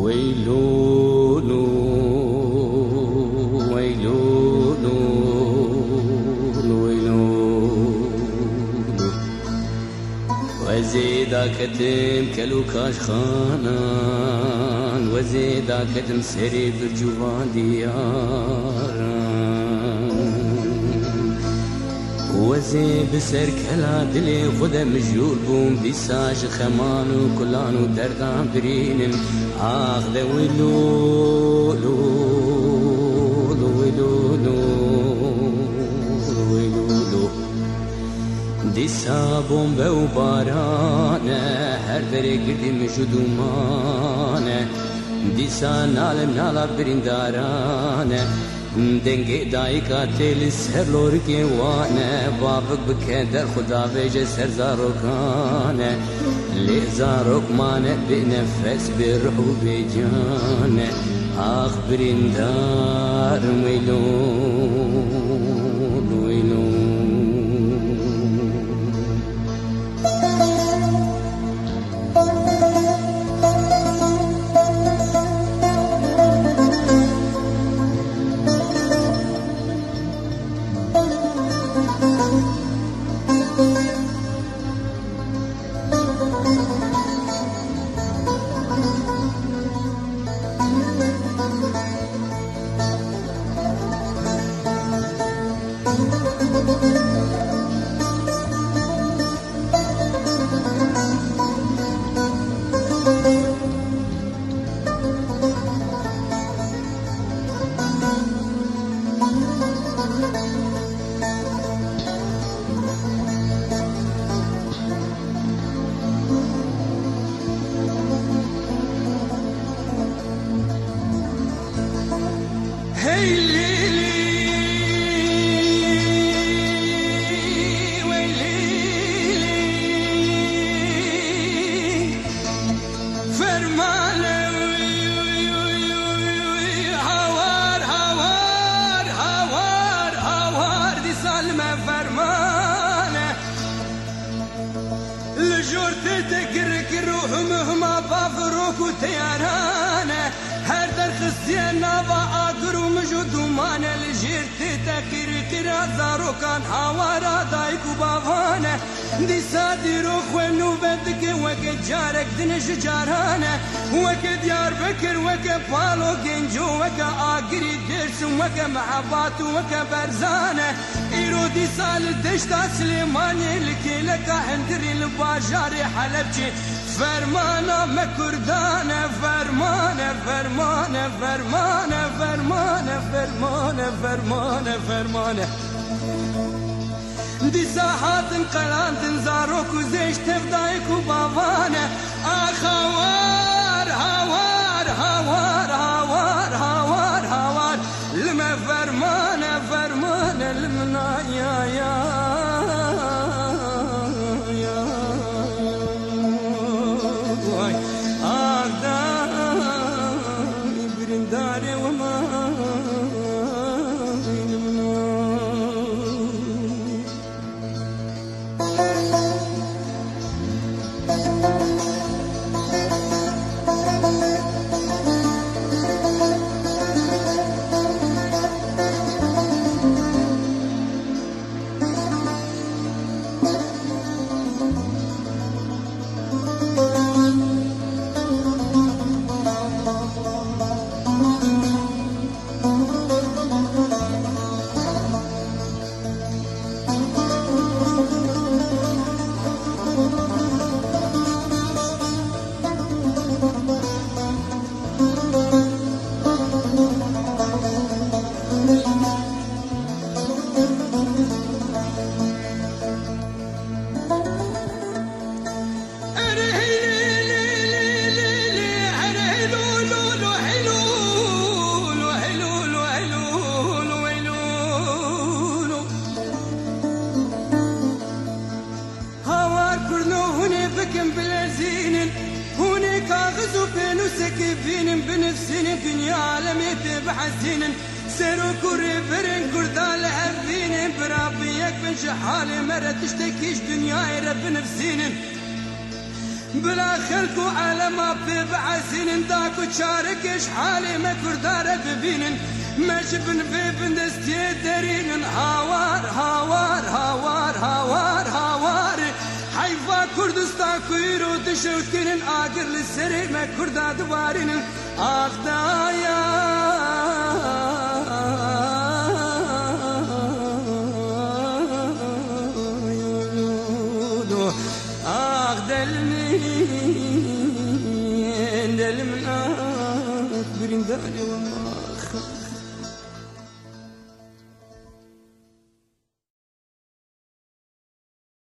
ويلون ويلون ويلون وزيدا كتم كلوكاش خانان وزيدا كتم سري برجوان دياران. وزي بسر كلا دلي خدا مجول بوم بيساج خمان وكلان ودردان برين آخ ذا ويلو لو لو لو دیسا بومبه و بارانه هر دره گردی مجدومانه دیسا نالم نالا بریندارانه دنگی دایکا تیل سر لورکی وانه بابک بکه در خدا ویجه سر زاروکانه. لی زاروک مانه بی نفس بی روح بی جانه. آخ بریندار ویلون بافروك وتيارانة هر در خسينا باقر ومجود ومانا لجيرتي تكير كرا زاروكان حوارا دايك وبافانا دي سادي روخ ونو بدك وك جارك دنش جارانة وك ديار بكر وك بالو جنجو وك آقري درس وك محبات وك برزانة إيرو دي سال دشتا سليماني لكي لك هندري الباجاري حلبجي فرمانه مکردانه فرمانه فرمانه فرمانه فرمانه فرمانه فرمانه فرمانه. دي ساحات قلانت زاروك فرمانه لمنا يا يا يا واي آداي برنداري وما سنين دنيا لم يتبع سنين سيرو كوري فرن كردال عرفين بربيك من شحال مرة تشتكيش دنيا رب نفسين. بلا خلق على ما في سنين داكو تشارك حالي ما كردار ببين. ماش بن في بندستي دارين هاوار هاوار kuyruğu düşürtgenin Agirli serime kurda duvarının Ağdaya ah Ağdelmin ah Delimin Akbirin ah, Delimin